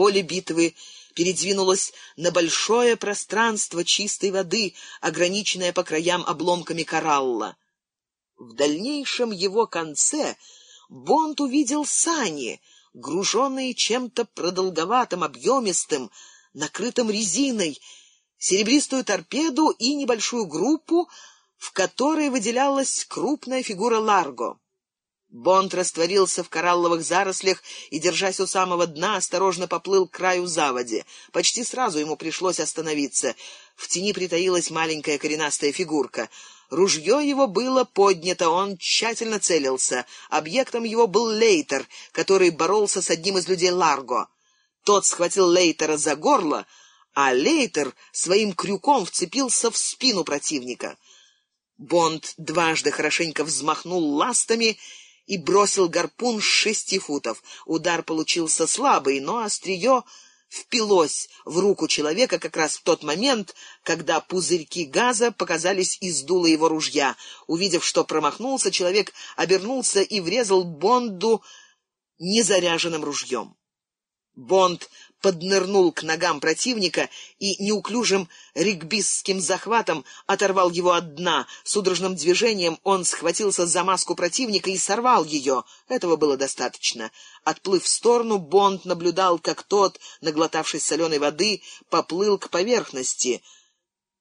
Поле битвы передвинулось на большое пространство чистой воды, ограниченное по краям обломками коралла. В дальнейшем его конце Бонд увидел сани, груженные чем-то продолговатым, объемистым, накрытым резиной, серебристую торпеду и небольшую группу, в которой выделялась крупная фигура Ларго. Бонд растворился в коралловых зарослях и, держась у самого дна, осторожно поплыл к краю заводи. Почти сразу ему пришлось остановиться. В тени притаилась маленькая коренастая фигурка. Ружье его было поднято, он тщательно целился. Объектом его был Лейтер, который боролся с одним из людей Ларго. Тот схватил Лейтера за горло, а Лейтер своим крюком вцепился в спину противника. Бонд дважды хорошенько взмахнул ластами и бросил гарпун с шести футов. Удар получился слабый, но острие впилось в руку человека как раз в тот момент, когда пузырьки газа показались из дула его ружья. Увидев, что промахнулся, человек обернулся и врезал Бонду незаряженным ружьем. Бонд поднырнул к ногам противника и неуклюжим регбистским захватом оторвал его от дна. Судорожным движением он схватился за маску противника и сорвал ее. Этого было достаточно. Отплыв в сторону, Бонд наблюдал, как тот, наглотавшись соленой воды, поплыл к поверхности —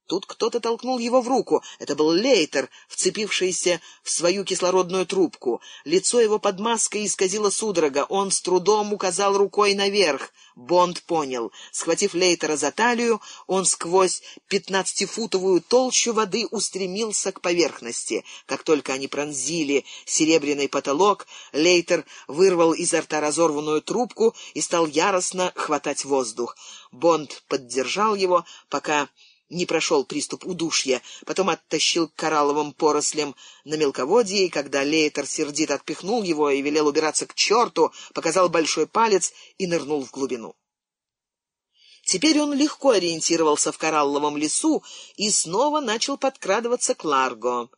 Тут кто-то толкнул его в руку. Это был Лейтер, вцепившийся в свою кислородную трубку. Лицо его под маской исказило судорога. Он с трудом указал рукой наверх. Бонд понял. Схватив Лейтера за талию, он сквозь пятнадцатифутовую толщу воды устремился к поверхности. Как только они пронзили серебряный потолок, Лейтер вырвал изо рта разорванную трубку и стал яростно хватать воздух. Бонд поддержал его, пока не прошел приступ удушья, потом оттащил к коралловым порослям на мелководье, и когда Лейтер сердит отпихнул его и велел убираться к черту, показал большой палец и нырнул в глубину. Теперь он легко ориентировался в коралловом лесу и снова начал подкрадываться к Ларго.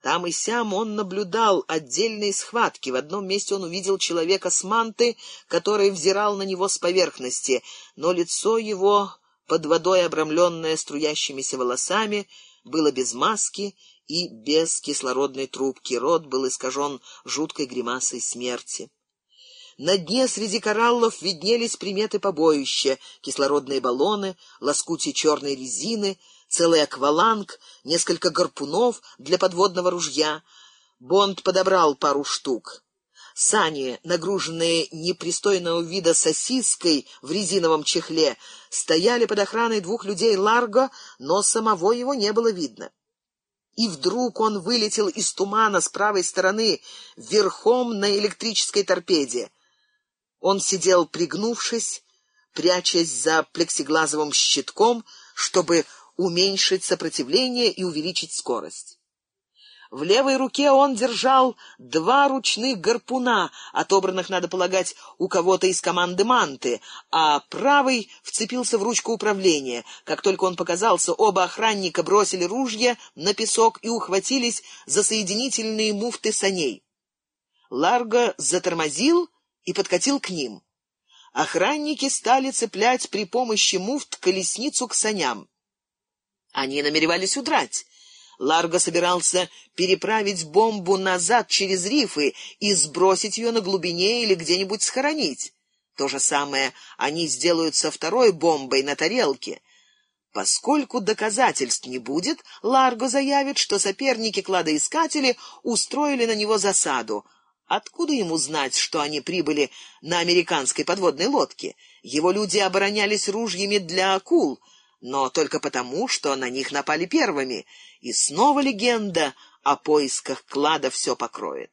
Там и сям он наблюдал отдельные схватки. В одном месте он увидел человека с манты, который взирал на него с поверхности, но лицо его под водой обрамленное струящимися волосами, было без маски и без кислородной трубки, рот был искажен жуткой гримасой смерти. На дне среди кораллов виднелись приметы побоища, кислородные баллоны, лоскути черной резины, целый акваланг, несколько гарпунов для подводного ружья. Бонд подобрал пару штук. Сани, нагруженные непристойного вида сосиской в резиновом чехле, стояли под охраной двух людей Ларго, но самого его не было видно. И вдруг он вылетел из тумана с правой стороны, верхом на электрической торпеде. Он сидел пригнувшись, прячась за плексиглазовым щитком, чтобы уменьшить сопротивление и увеличить скорость. В левой руке он держал два ручных гарпуна, отобранных, надо полагать, у кого-то из команды «Манты», а правый вцепился в ручку управления. Как только он показался, оба охранника бросили ружья на песок и ухватились за соединительные муфты саней. Ларго затормозил и подкатил к ним. Охранники стали цеплять при помощи муфт колесницу к саням. Они намеревались удрать. Ларго собирался переправить бомбу назад через рифы и сбросить ее на глубине или где-нибудь схоронить. То же самое они сделают со второй бомбой на тарелке. Поскольку доказательств не будет, Ларго заявит, что соперники-кладоискатели устроили на него засаду. Откуда ему знать, что они прибыли на американской подводной лодке? Его люди оборонялись ружьями для акул — но только потому, что на них напали первыми, и снова легенда о поисках клада все покроет.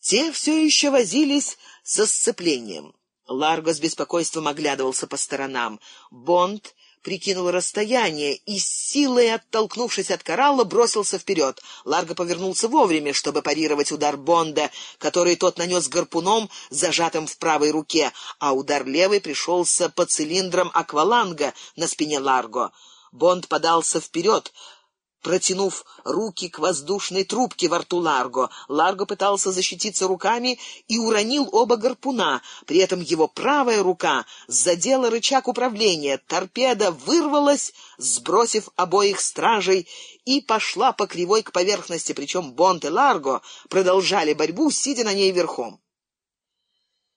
Те все еще возились со сцеплением. Ларго с беспокойством оглядывался по сторонам. Бонд прикинул расстояние и, силой оттолкнувшись от коралла, бросился вперед. Ларго повернулся вовремя, чтобы парировать удар Бонда, который тот нанес гарпуном, зажатым в правой руке, а удар левой пришелся по цилиндрам акваланга на спине Ларго. Бонд подался вперед, протянув руки к воздушной трубке во рту Ларго. Ларго пытался защититься руками и уронил оба гарпуна. При этом его правая рука задела рычаг управления. Торпеда вырвалась, сбросив обоих стражей, и пошла по кривой к поверхности, причем Бонт и Ларго продолжали борьбу, сидя на ней верхом.